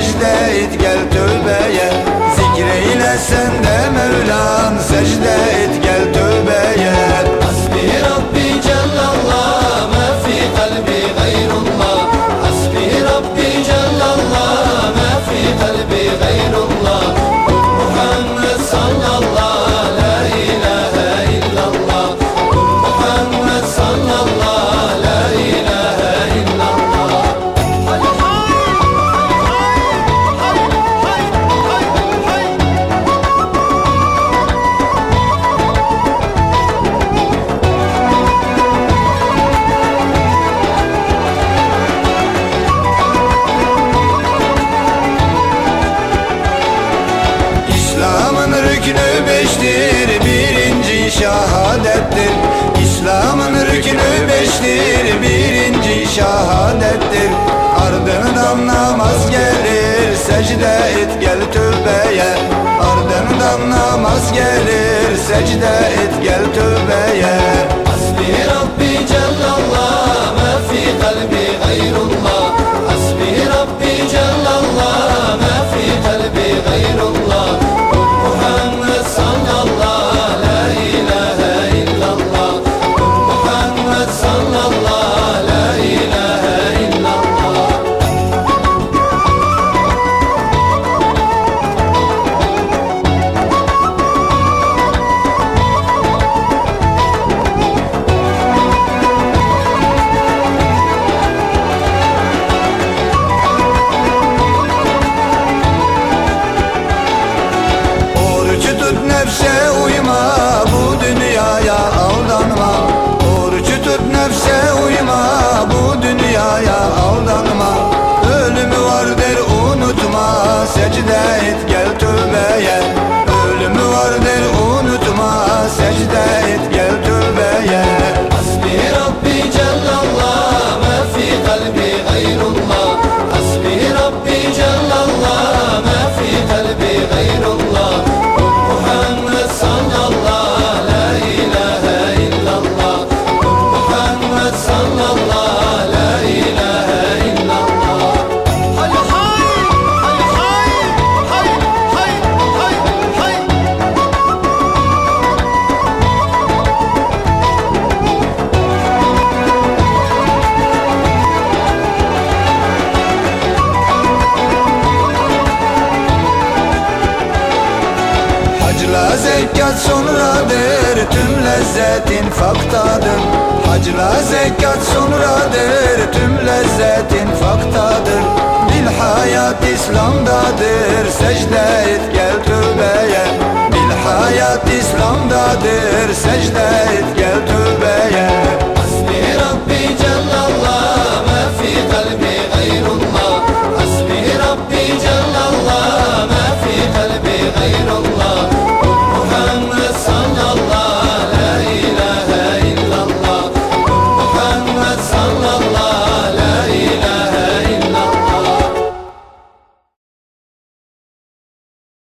secde et gel tövbeye. et gel tövbeye. Ardından namaz gelir secde et gel tövbeye. Hasbi Rabbi Cellallah. Hacla zekat sonradır Tüm lezzetin faktadır Hacla zekat sonradır Tüm lezzetin faktadır Bil hayat İslam'dadır Secde et gel tövbeye. Bil hayat İslam'dadır Secde et gel tövbeye.